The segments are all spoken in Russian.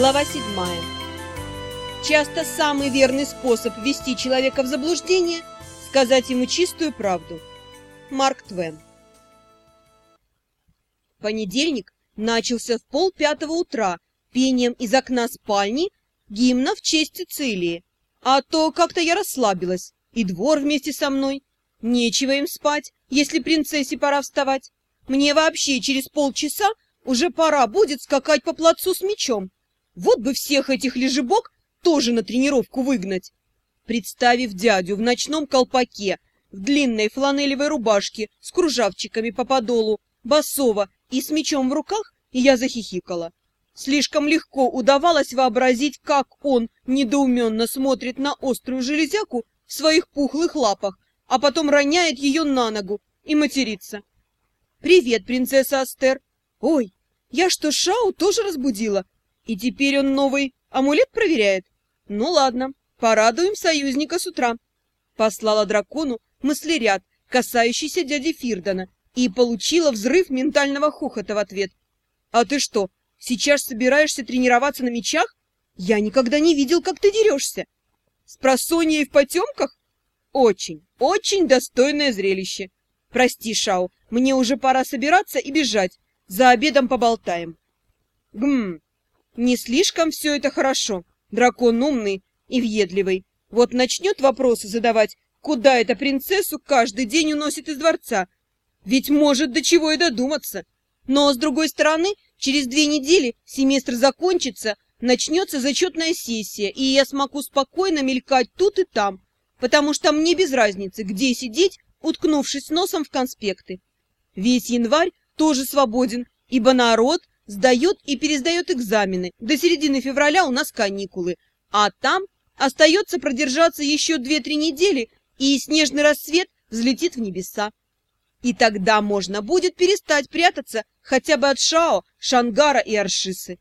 Глава 7. Часто самый верный способ ввести человека в заблуждение – сказать ему чистую правду. Марк Твен. Понедельник начался в полпятого утра пением из окна спальни гимна в честь Цицилии. А то как-то я расслабилась, и двор вместе со мной. Нечего им спать, если принцессе пора вставать. Мне вообще через полчаса уже пора будет скакать по плацу с мечом. Вот бы всех этих лежебок тоже на тренировку выгнать. Представив дядю в ночном колпаке, в длинной фланелевой рубашке с кружавчиками по подолу, басова и с мечом в руках, я захихикала. Слишком легко удавалось вообразить, как он недоуменно смотрит на острую железяку в своих пухлых лапах, а потом роняет ее на ногу и матерится. «Привет, принцесса Астер!» «Ой, я что, Шау тоже разбудила?» И теперь он новый амулет проверяет? Ну ладно, порадуем союзника с утра. Послала дракону мыслеряд, касающийся дяди Фирдона, и получила взрыв ментального хохота в ответ. А ты что, сейчас собираешься тренироваться на мечах? Я никогда не видел, как ты дерешься. С просоньей в потемках? Очень, очень достойное зрелище. Прости, Шау, мне уже пора собираться и бежать. За обедом поболтаем. Гм, не слишком все это хорошо. Дракон умный и въедливый. Вот начнет вопросы задавать, куда эта принцессу каждый день уносит из дворца. Ведь может до чего и додуматься. Но, с другой стороны, через две недели семестр закончится, начнется зачетная сессия, и я смогу спокойно мелькать тут и там, потому что мне без разницы, где сидеть, уткнувшись носом в конспекты. Весь январь тоже свободен, ибо народ сдает и пересдает экзамены. До середины февраля у нас каникулы, а там остается продержаться еще две-три недели, и снежный рассвет взлетит в небеса. И тогда можно будет перестать прятаться хотя бы от Шао, Шангара и Аршисы.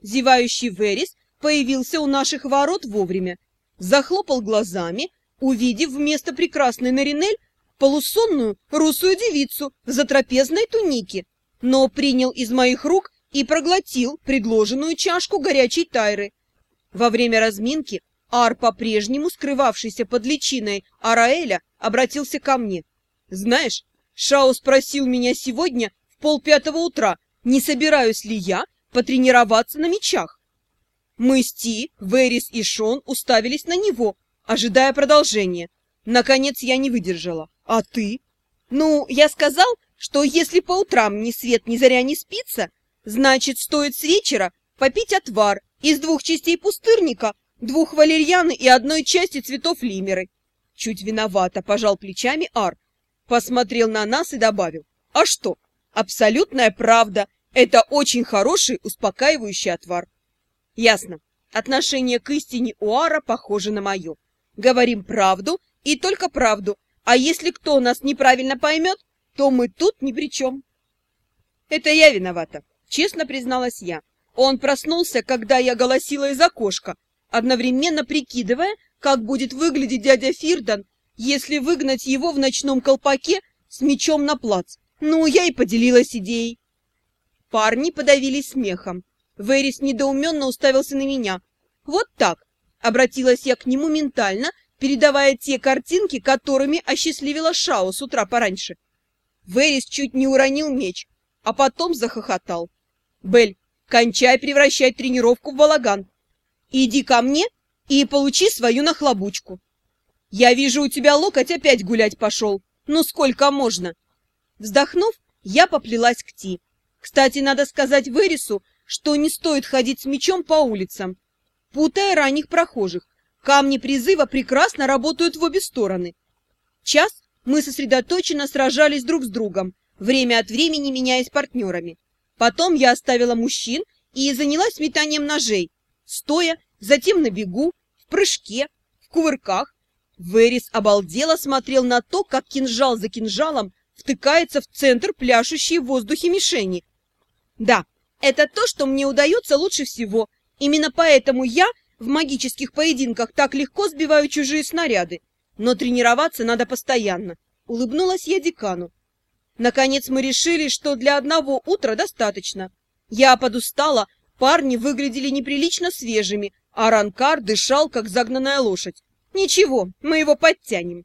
Зевающий Верис появился у наших ворот вовремя, захлопал глазами, увидев вместо прекрасной Наринель полусонную русую девицу в затрапезной тунике, но принял из моих рук и проглотил предложенную чашку горячей тайры. Во время разминки Ар, по-прежнему скрывавшийся под личиной Араэля, обратился ко мне. «Знаешь, Шао спросил меня сегодня в полпятого утра, не собираюсь ли я потренироваться на мечах. Мы с Ти, Верис и Шон уставились на него, ожидая продолжения. Наконец я не выдержала. А ты? Ну, я сказал, что если по утрам ни свет ни заря не спится, значит, стоит с вечера попить отвар из двух частей пустырника, двух валерьяны и одной части цветов лимеры. Чуть виновато пожал плечами Ар, посмотрел на нас и добавил. А что? Абсолютная правда. Это очень хороший успокаивающий отвар. Ясно. Отношение к истине у Ара похоже на мое. Говорим правду и только правду, а если кто нас неправильно поймет, то мы тут ни при чем. Это я виновата, честно призналась я. Он проснулся, когда я голосила из окошка, одновременно прикидывая, как будет выглядеть дядя Фирдан, если выгнать его в ночном колпаке с мечом на плац. Ну, я и поделилась идеей. Парни подавились смехом. Верис недоуменно уставился на меня. Вот так. Обратилась я к нему ментально, передавая те картинки, которыми осчастливила Шао с утра пораньше. Верис чуть не уронил меч, а потом захохотал. «Бель, кончай превращать тренировку в балаган. Иди ко мне и получи свою нахлобучку. Я вижу, у тебя локоть опять гулять пошел. Ну сколько можно?» Вздохнув, я поплелась к Ти. Кстати, надо сказать Верису, что не стоит ходить с мечом по улицам, путая ранних прохожих. Камни призыва прекрасно работают в обе стороны. Час мы сосредоточенно сражались друг с другом, время от времени меняясь партнерами. Потом я оставила мужчин и занялась метанием ножей, стоя, затем на бегу, в прыжке, в кувырках. Верис обалдело смотрел на то, как кинжал за кинжалом втыкается в центр пляшущей в воздухе мишени. Да, это то, что мне удается лучше всего. Именно поэтому я в магических поединках так легко сбиваю чужие снаряды. Но тренироваться надо постоянно. Улыбнулась я декану. Наконец мы решили, что для одного утра достаточно. Я подустала, Парни выглядели неприлично свежими, а Ранкар дышал, как загнанная лошадь. Ничего, мы его подтянем.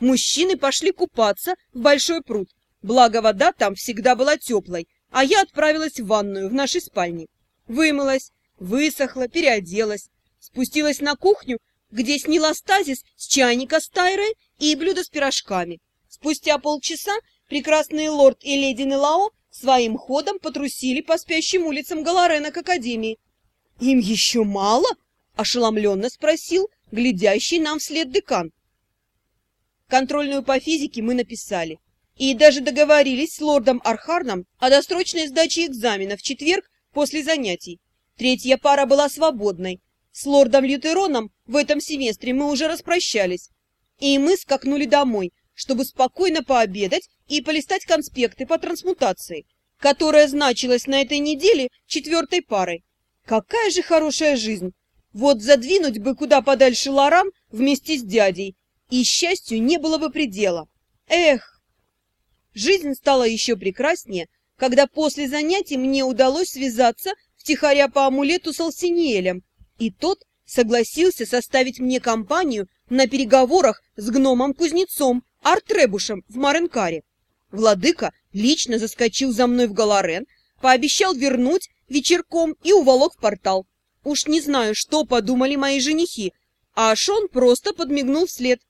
Мужчины пошли купаться в большой пруд, благо вода там всегда была теплой, а я отправилась в ванную в нашей спальне. Вымылась, высохла, переоделась, спустилась на кухню, где сняла стазис с чайника с тайрой и блюдо с пирожками. Спустя полчаса прекрасные лорд и леди Нелао своим ходом потрусили по спящим улицам Галарена к Академии. «Им еще мало?» — ошеломленно спросил глядящий нам вслед декан. Контрольную по физике мы написали. И даже договорились с лордом Архарном о досрочной сдаче экзамена в четверг после занятий. Третья пара была свободной. С лордом Лютероном в этом семестре мы уже распрощались. И мы скакнули домой, чтобы спокойно пообедать и полистать конспекты по трансмутации, которая значилась на этой неделе четвертой парой. Какая же хорошая жизнь! Вот задвинуть бы куда подальше Лоран вместе с дядей, и счастью не было бы предела. Эх! Жизнь стала еще прекраснее, когда после занятий мне удалось связаться втихаря по амулету с Алсиниэлем, и тот согласился составить мне компанию на переговорах с гномом-кузнецом Артребушем в Маренкаре. Владыка лично заскочил за мной в Галарен, пообещал вернуть вечерком и уволок в портал. Уж не знаю, что подумали мои женихи, а Шон просто подмигнул вслед.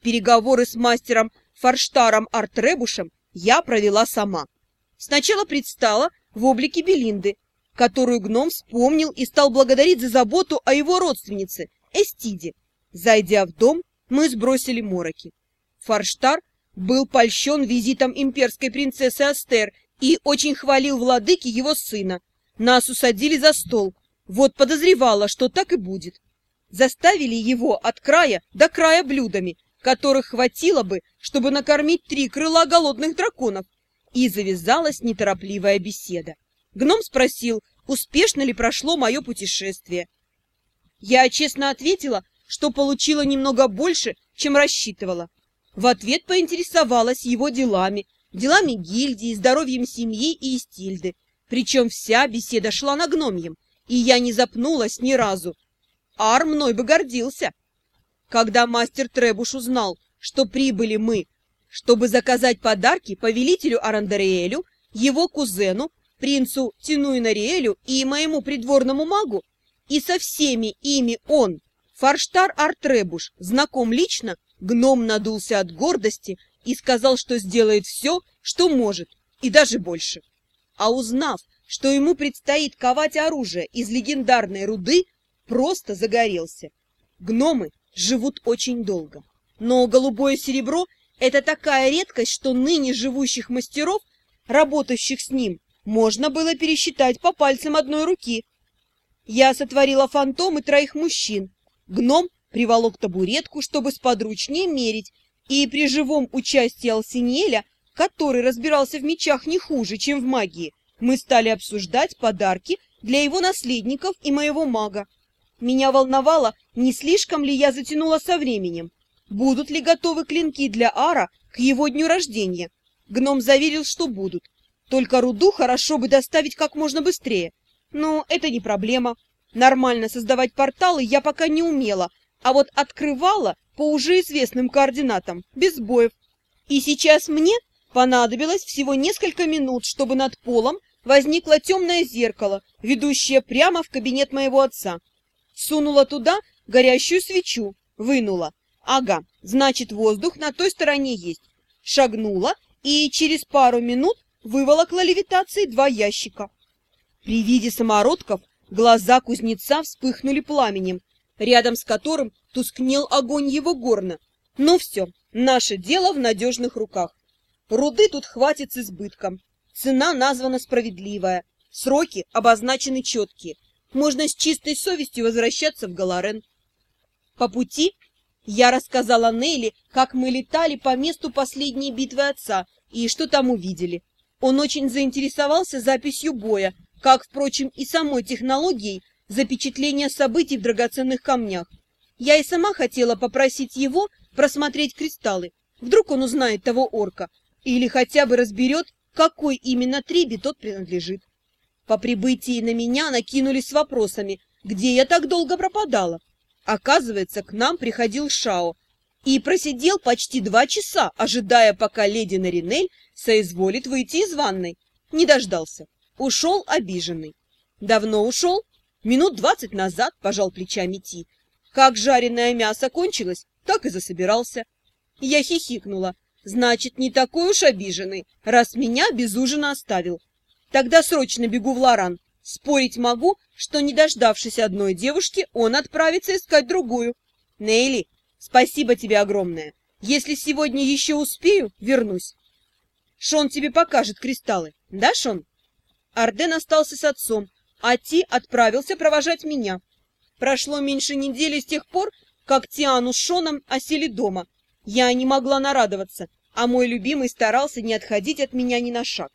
Переговоры с мастером Форштаром Артребушем я провела сама. Сначала предстала в облике Белинды, которую гном вспомнил и стал благодарить за заботу о его родственнице, Эстиде. Зайдя в дом, мы сбросили мороки. Форштар был польщен визитом имперской принцессы Астер и очень хвалил владыки его сына. Нас усадили за стол. Вот подозревала, что так и будет. Заставили его от края до края блюдами, которых хватило бы, чтобы накормить три крыла голодных драконов. И завязалась неторопливая беседа. Гном спросил, успешно ли прошло мое путешествие. Я честно ответила, что получила немного больше, чем рассчитывала. В ответ поинтересовалась его делами, делами гильдии, здоровьем семьи и Истильды. Причем вся беседа шла на гномьем, и я не запнулась ни разу. Ар мной бы гордился. Когда мастер Требуш узнал, что прибыли мы, чтобы заказать подарки повелителю Арандариэлю, его кузену, принцу Тинуинариэлю и моему придворному магу, и со всеми ими он, Фарштар Артребуш, знаком лично, гном надулся от гордости и сказал, что сделает все, что может, и даже больше. А узнав, что ему предстоит ковать оружие из легендарной руды, просто загорелся. Гномы живут очень долго. Но голубое серебро – это такая редкость, что ныне живущих мастеров, работающих с ним, можно было пересчитать по пальцам одной руки. Я сотворила фантомы троих мужчин. Гном приволок табуретку, чтобы сподручнее мерить, и при живом участии Алсинеля, который разбирался в мечах не хуже, чем в магии, мы стали обсуждать подарки для его наследников и моего мага. Меня волновало, не слишком ли я затянула со временем. Будут ли готовы клинки для Ара к его дню рождения? Гном заверил, что будут. Только руду хорошо бы доставить как можно быстрее. Но это не проблема. Нормально создавать порталы я пока не умела, а вот открывала по уже известным координатам, без боев. И сейчас мне понадобилось всего несколько минут, чтобы над полом возникло темное зеркало, ведущее прямо в кабинет моего отца. Сунула туда горящую свечу, вынула. Ага, значит, воздух на той стороне есть. Шагнула и через пару минут выволокла левитацией два ящика. При виде самородков глаза кузнеца вспыхнули пламенем, рядом с которым тускнел огонь его горна. Ну все, наше дело в надежных руках. Руды тут хватит с избытком. Цена названа справедливая, сроки обозначены четкие можно с чистой совестью возвращаться в Галарен. По пути я рассказала Нелли, как мы летали по месту последней битвы отца и что там увидели. Он очень заинтересовался записью боя, как, впрочем, и самой технологией запечатления событий в драгоценных камнях. Я и сама хотела попросить его просмотреть кристаллы. Вдруг он узнает того орка или хотя бы разберет, какой именно трибе тот принадлежит. По прибытии на меня накинулись с вопросами, где я так долго пропадала. Оказывается, к нам приходил Шао и просидел почти два часа, ожидая, пока леди Наринель соизволит выйти из ванной. Не дождался. Ушел обиженный. Давно ушел? Минут двадцать назад, пожал плечами Ти. Как жареное мясо кончилось, так и засобирался. Я хихикнула. Значит, не такой уж обиженный, раз меня без ужина оставил. Тогда срочно бегу в Лоран. Спорить могу, что, не дождавшись одной девушки, он отправится искать другую. Нейли, спасибо тебе огромное. Если сегодня еще успею, вернусь. Шон тебе покажет кристаллы, да, Шон? Арден остался с отцом, а Ти отправился провожать меня. Прошло меньше недели с тех пор, как Тиану с Шоном осели дома. Я не могла нарадоваться, а мой любимый старался не отходить от меня ни на шаг.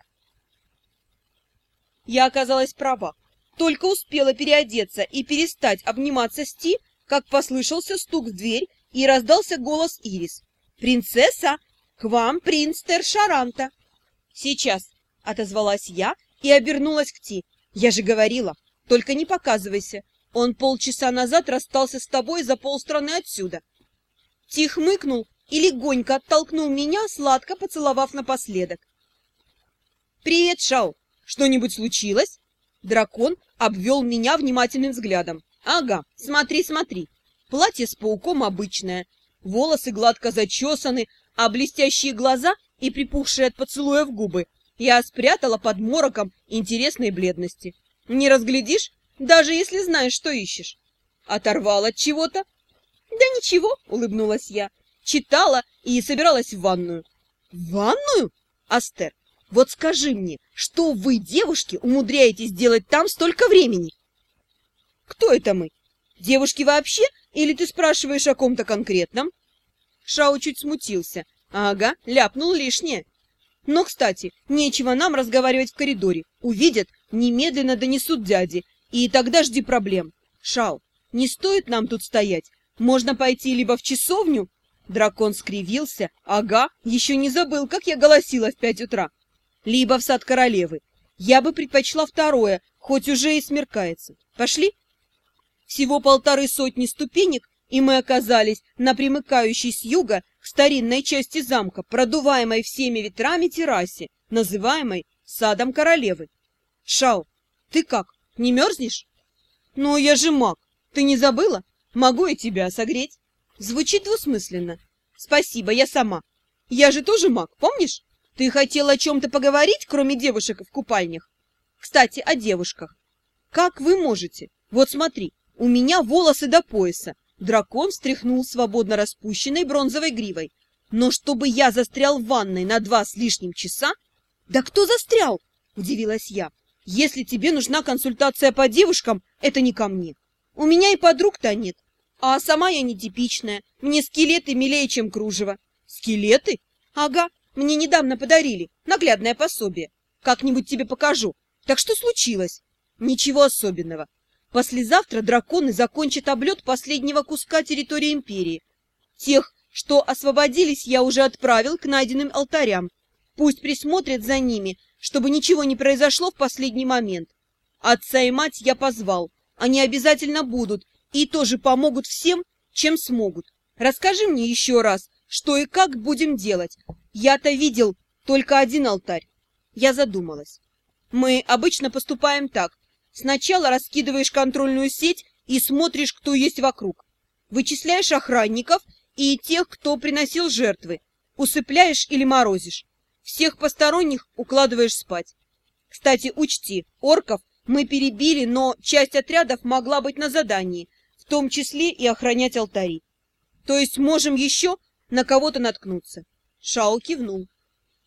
Я оказалась права. Только успела переодеться и перестать обниматься с Ти, как послышался стук в дверь и раздался голос Ирис. «Принцесса, к вам принц Тершаранта!» «Сейчас!» — отозвалась я и обернулась к Ти. «Я же говорила, только не показывайся. Он полчаса назад расстался с тобой за полстраны отсюда». Ти хмыкнул и легонько оттолкнул меня, сладко поцеловав напоследок. «Привет, Шау! Что-нибудь случилось?» Дракон обвел меня внимательным взглядом. «Ага, смотри, смотри. Платье с пауком обычное, волосы гладко зачесаны, а блестящие глаза и припухшие от поцелуя в губы я спрятала под мороком интересной бледности. Не разглядишь, даже если знаешь, что ищешь. Оторвал от чего-то? Да ничего, улыбнулась я. Читала и собиралась в ванную. В ванную? Астер, вот скажи мне, что вы, девушки, умудряетесь делать там столько времени? Кто это мы? Девушки вообще? Или ты спрашиваешь о ком-то конкретном? Шау чуть смутился. Ага, ляпнул лишнее. Но, кстати, нечего нам разговаривать в коридоре. Увидят, немедленно донесут дяде, и тогда жди проблем. Шау, не стоит нам тут стоять. Можно пойти либо в часовню... Дракон скривился. Ага, еще не забыл, как я голосила в пять утра. Либо в сад королевы. Я бы предпочла второе, хоть уже и смеркается. Пошли? Всего полторы сотни ступенек, и мы оказались на примыкающей с юга к старинной части замка, продуваемой всеми ветрами террасе, называемой садом королевы. Шау, ты как, не мерзнешь? Ну, я же маг. Ты не забыла? Могу я тебя согреть? Звучит двусмысленно. Спасибо, я сама. Я же тоже маг, помнишь? Ты хотел о чем-то поговорить, кроме девушек в купальнях? Кстати, о девушках. Как вы можете? Вот смотри, у меня волосы до пояса, Дракон встряхнул свободно распущенной бронзовой гривой. Но чтобы я застрял в ванной на два с лишним часа? Да кто застрял? Удивилась я. Если тебе нужна консультация по девушкам, это не ко мне. У меня и подруг-то нет. А сама я нетипичная. Мне скелеты милее, чем кружево. Скелеты? Ага, мне недавно подарили. Наглядное пособие. Как-нибудь тебе покажу. Так что случилось? Ничего особенного. Послезавтра драконы закончат облет последнего куска территории Империи. Тех, что освободились, я уже отправил к найденным алтарям. Пусть присмотрят за ними, чтобы ничего не произошло в последний момент. Отца и мать я позвал. Они обязательно будут и тоже помогут всем, чем смогут. Расскажи мне еще раз, что и как будем делать. Я-то видел только один алтарь. Я задумалась. Мы обычно поступаем так. Сначала раскидываешь контрольную сеть и смотришь, кто есть вокруг. Вычисляешь охранников и тех, кто приносил жертвы. Усыпляешь или морозишь. Всех посторонних укладываешь спать. Кстати, учти, орков мы перебили, но часть отрядов могла быть на задании, в том числе и охранять алтари. То есть можем еще на кого-то наткнуться. Шао кивнул.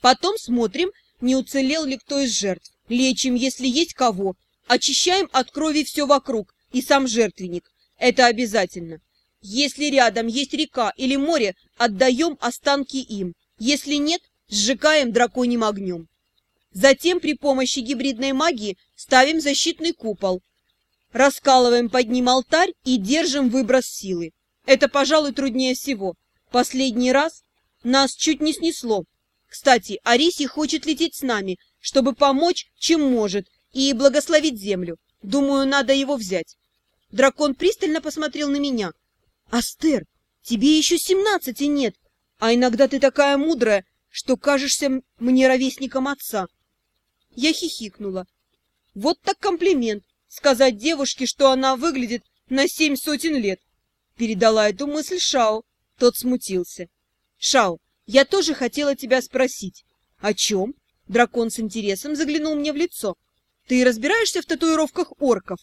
Потом смотрим, не уцелел ли кто из жертв. Лечим, если есть кого, Очищаем от крови все вокруг, и сам жертвенник. Это обязательно. Если рядом есть река или море, отдаем останки им. Если нет, сжигаем драконьим огнем. Затем при помощи гибридной магии ставим защитный купол. Раскалываем под ним алтарь и держим выброс силы. Это, пожалуй, труднее всего. Последний раз нас чуть не снесло. Кстати, Ариси хочет лететь с нами, чтобы помочь, чем может, и благословить землю. Думаю, надо его взять. Дракон пристально посмотрел на меня. «Астер, тебе еще семнадцати нет, а иногда ты такая мудрая, что кажешься мне ровесником отца». Я хихикнула. Вот так комплимент, сказать девушке, что она выглядит на семь сотен лет. Передала эту мысль Шао. Тот смутился. «Шао, я тоже хотела тебя спросить». «О чем?» Дракон с интересом заглянул мне в лицо. «Ты разбираешься в татуировках орков?»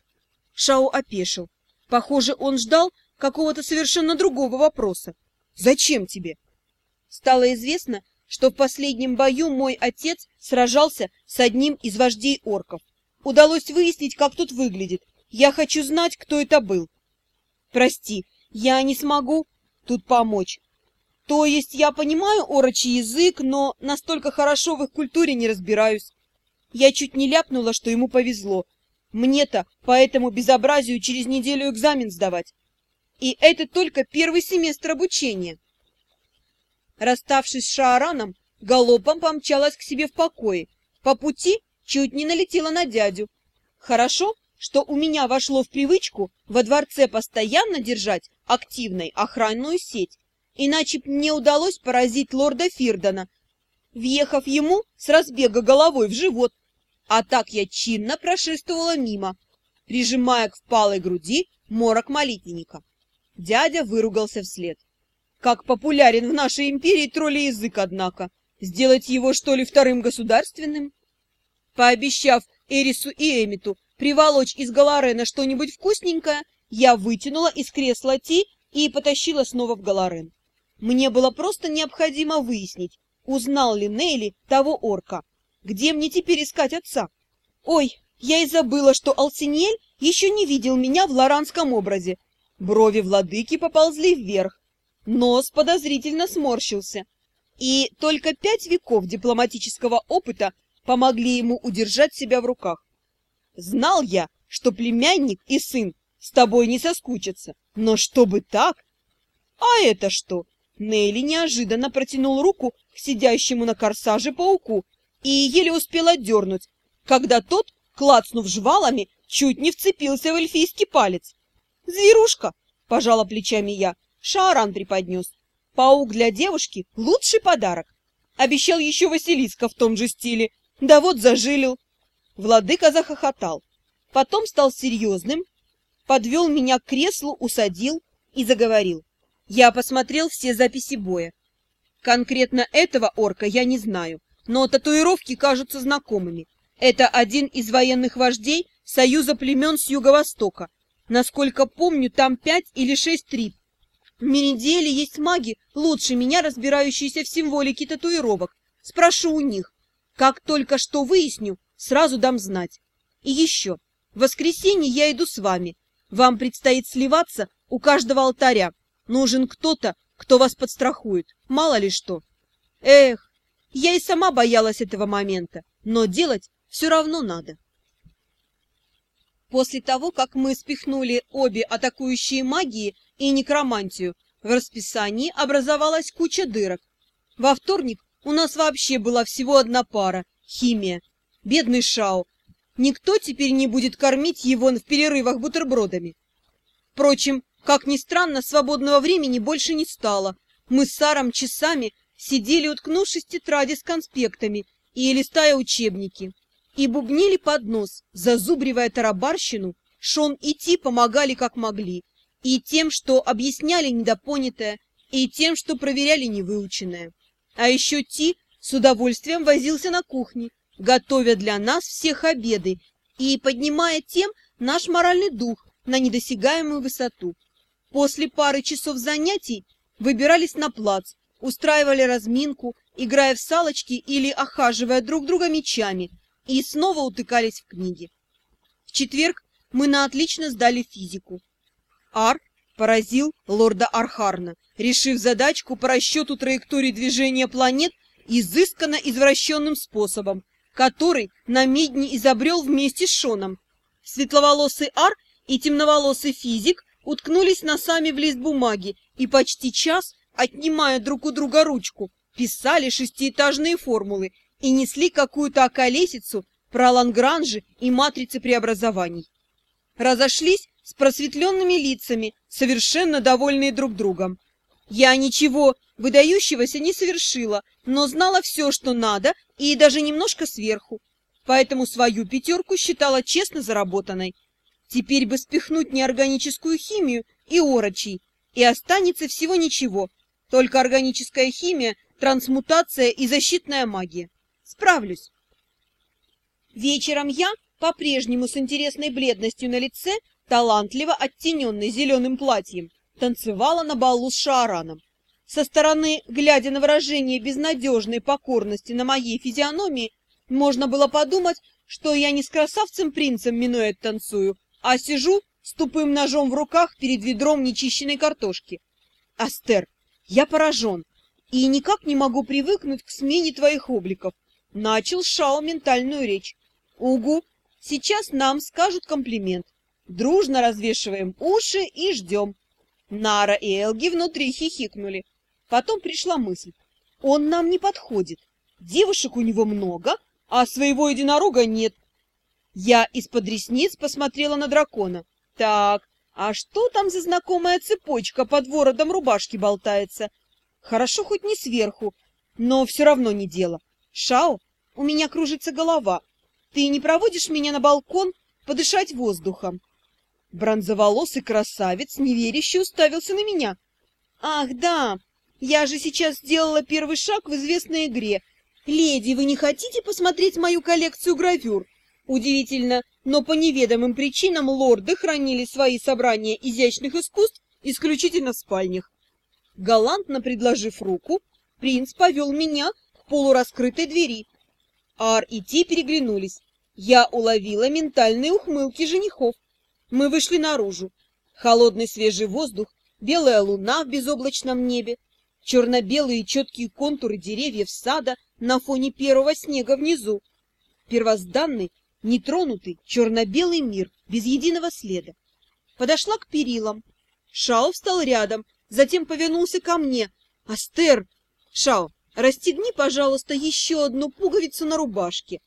Шао опешил. Похоже, он ждал какого-то совершенно другого вопроса. «Зачем тебе?» Стало известно, что в последнем бою мой отец сражался с одним из вождей орков. Удалось выяснить, как тут выглядит. Я хочу знать, кто это был. Прости, я не смогу тут помочь. То есть я понимаю орочий язык, но настолько хорошо в их культуре не разбираюсь. Я чуть не ляпнула, что ему повезло. Мне-то по этому безобразию через неделю экзамен сдавать. И это только первый семестр обучения. Расставшись с Шаараном, галопом помчалась к себе в покое. По пути чуть не налетела на дядю. Хорошо, что у меня вошло в привычку во дворце постоянно держать активной охранную сеть, иначе мне удалось поразить лорда Фирдона, въехав ему с разбега головой в живот. А так я чинно прошествовала мимо, прижимая к впалой груди морок молитвенника. Дядя выругался вслед. Как популярен в нашей империи троллей-язык, однако. Сделать его, что ли, вторым государственным? Пообещав Эрису и Эмиту приволочь из Галарена что-нибудь вкусненькое, я вытянула из кресла Ти и потащила снова в Галарен. Мне было просто необходимо выяснить, узнал ли Нейли того орка. Где мне теперь искать отца? Ой, я и забыла, что Алсиньель еще не видел меня в лоранском образе. Брови владыки поползли вверх, нос подозрительно сморщился. И только пять веков дипломатического опыта помогли ему удержать себя в руках. Знал я, что племянник и сын с тобой не соскучатся, но чтобы так? А это что? Нейли неожиданно протянул руку сидящему на корсаже пауку и еле успел отдернуть, когда тот, клацнув жвалами, чуть не вцепился в эльфийский палец. «Зверушка!» — пожала плечами я. Шааран преподнес. Паук для девушки — лучший подарок. Обещал еще Василиска в том же стиле, да вот зажилил. Владыка захохотал. Потом стал серьезным, подвел меня к креслу, усадил и заговорил. Я посмотрел все записи боя. Конкретно этого орка я не знаю, но татуировки кажутся знакомыми. Это один из военных вождей Союза племен с юго-востока. Насколько помню, там пять или шесть трип. В Мериделе есть маги, лучше меня разбирающиеся в символике татуировок. Спрошу у них. Как только что выясню, сразу дам знать. И еще. В воскресенье я иду с вами. Вам предстоит сливаться у каждого алтаря. Нужен кто-то, кто вас подстрахует. Мало ли что. Эх, я и сама боялась этого момента, но делать все равно надо. После того, как мы спихнули обе атакующие магии и некромантию, в расписании образовалась куча дырок. Во вторник у нас вообще была всего одна пара — химия. Бедный Шао. Никто теперь не будет кормить его в перерывах бутербродами. Впрочем, как ни странно, свободного времени больше не стало. Мы с Саром часами сидели, уткнувшись в тетради с конспектами и листая учебники. И бубнили под нос, зазубривая тарабарщину, Шон и Ти помогали как могли. И тем, что объясняли недопонятое, и тем, что проверяли невыученное. А еще Ти с удовольствием возился на кухне, готовя для нас всех обеды и поднимая тем наш моральный дух на недосягаемую высоту. После пары часов занятий выбирались на плац, устраивали разминку, играя в салочки или охаживая друг друга мечами, и снова утыкались в книги. В четверг мы на отлично сдали физику. Ар поразил лорда Архарна, решив задачку по расчету траектории движения планет изысканно извращенным способом, который на медне изобрел вместе с Шоном. Светловолосый Ар и темноволосый физик уткнулись носами в лист бумаги и почти час, отнимая друг у друга ручку, писали шестиэтажные формулы и несли какую-то околесицу про лагранжи и матрицы преобразований. Разошлись с просветленными лицами, совершенно довольные друг другом. Я ничего выдающегося не совершила, но знала все, что надо, и даже немножко сверху. Поэтому свою пятерку считала честно заработанной. Теперь бы спихнуть неорганическую химию и орочий, и останется всего ничего, только органическая химия, трансмутация и защитная магия. Справлюсь. Вечером я, по-прежнему с интересной бледностью на лице, талантливо оттененной зеленым платьем, танцевала на балу с Шаараном. Со стороны, глядя на выражение безнадежной покорности на моей физиономии, можно было подумать, что я не с красавцем-принцем минует танцую, а сижу с тупым ножом в руках перед ведром нечищенной картошки. Астер, я поражен и никак не могу привыкнуть к смене твоих обликов. Начал Шао ментальную речь. Угу, сейчас нам скажут комплимент. Дружно развешиваем уши и ждем. Нара и Элги внутри хихикнули. Потом пришла мысль. Он нам не подходит. Девушек у него много, а своего единорога нет. Я из-под ресниц посмотрела на дракона. Так, а что там за знакомая цепочка под воротом рубашки болтается? Хорошо хоть не сверху, но все равно не дело. Шао, у меня кружится голова. Ты не проводишь меня на балкон подышать воздухом? Бронзоволосый красавец неверяще уставился на меня. Ах, да, я же сейчас сделала первый шаг в известной игре. Леди, вы не хотите посмотреть мою коллекцию гравюр? Удивительно, но по неведомым причинам лорды хранили свои собрания изящных искусств исключительно в спальнях. Галантно предложив руку, принц повел меня к полураскрытой двери. Ар и Ти переглянулись. Я уловила ментальные ухмылки женихов. Мы вышли наружу. Холодный свежий воздух, белая луна в безоблачном небе, черно-белые четкие контуры деревьев сада на фоне первого снега внизу. Первозданный, нетронутый, черно-белый мир, без единого следа. Подошла к перилам. Шао встал рядом, затем повернулся ко мне. «Астер! Шао, расстегни, пожалуйста, еще одну пуговицу на рубашке».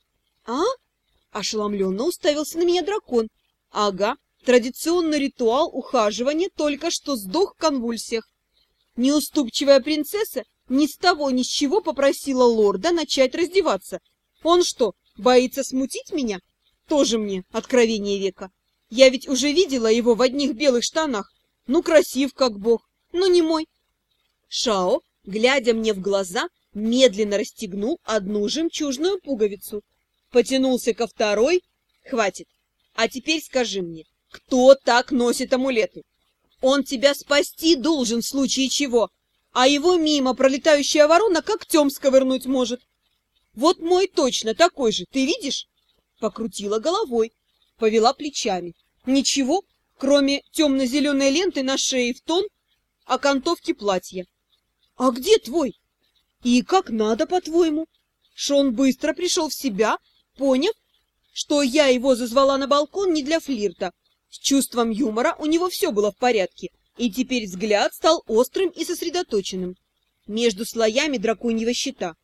«А?» — ошеломленно уставился на меня дракон. «Ага, традиционный ритуал ухаживания только что сдох в конвульсиях. Неуступчивая принцесса ни с того ни с чего попросила лорда начать раздеваться. Он что, боится смутить меня? Тоже мне откровение века. Я ведь уже видела его в одних белых штанах. Ну, красив как бог, но не мой. Шао, глядя мне в глаза, медленно расстегнул одну жемчужную пуговицу. Потянулся ко второй. Хватит. А теперь скажи мне, кто так носит амулеты? Он тебя спасти должен в случае чего, а его мимо пролетающая ворона когтем сковырнуть может. Вот мой точно такой же, ты видишь? Покрутила головой, повела плечами. Ничего, кроме темно-зеленой ленты на шее в тон, окантовки платья. А где твой? И как надо, по-твоему? Шон быстро пришел в себя, поняв, что я его зазвала на балкон не для флирта, с чувством юмора у него все было в порядке, и теперь взгляд стал острым и сосредоточенным. Между слоями драконьего щита,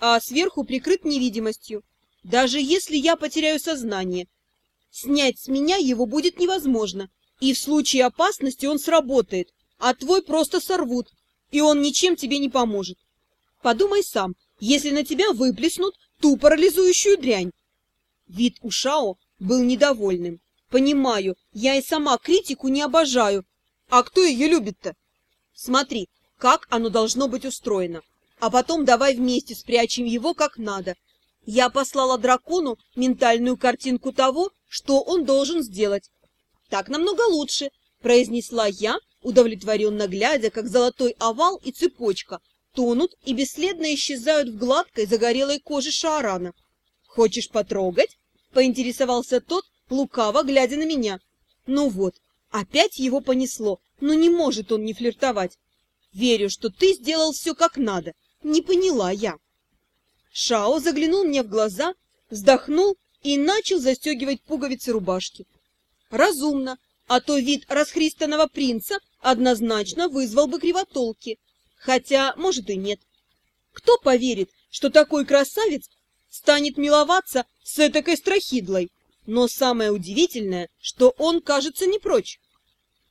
а сверху прикрыт невидимостью. Даже если я потеряю сознание, снять с меня его будет невозможно, и в случае опасности он сработает, а твой просто сорвут, и он ничем тебе не поможет. Подумай сам, если на тебя выплеснут ту парализующую дрянь. Вид у Шао был недовольным. Понимаю, я и сама критику не обожаю. А кто ее любит-то? Смотри, как оно должно быть устроено. А потом давай вместе спрячем его как надо. Я послала дракону ментальную картинку того, что он должен сделать. Так намного лучше, произнесла я, удовлетворенно глядя, как золотой овал и цепочка тонут и бесследно исчезают в гладкой загорелой коже Шаарана. «Хочешь потрогать?» — поинтересовался тот, лукаво глядя на меня. Ну вот, опять его понесло, но не может он не флиртовать. Верю, что ты сделал все как надо. Не поняла я. Шао заглянул мне в глаза, вздохнул и начал застегивать пуговицы рубашки. Разумно, а то вид расхристанного принца однозначно вызвал бы кривотолки. Хотя, может и нет. Кто поверит, что такой красавец станет миловаться с этакой страхидлой. Но самое удивительное, что он, кажется, не прочь.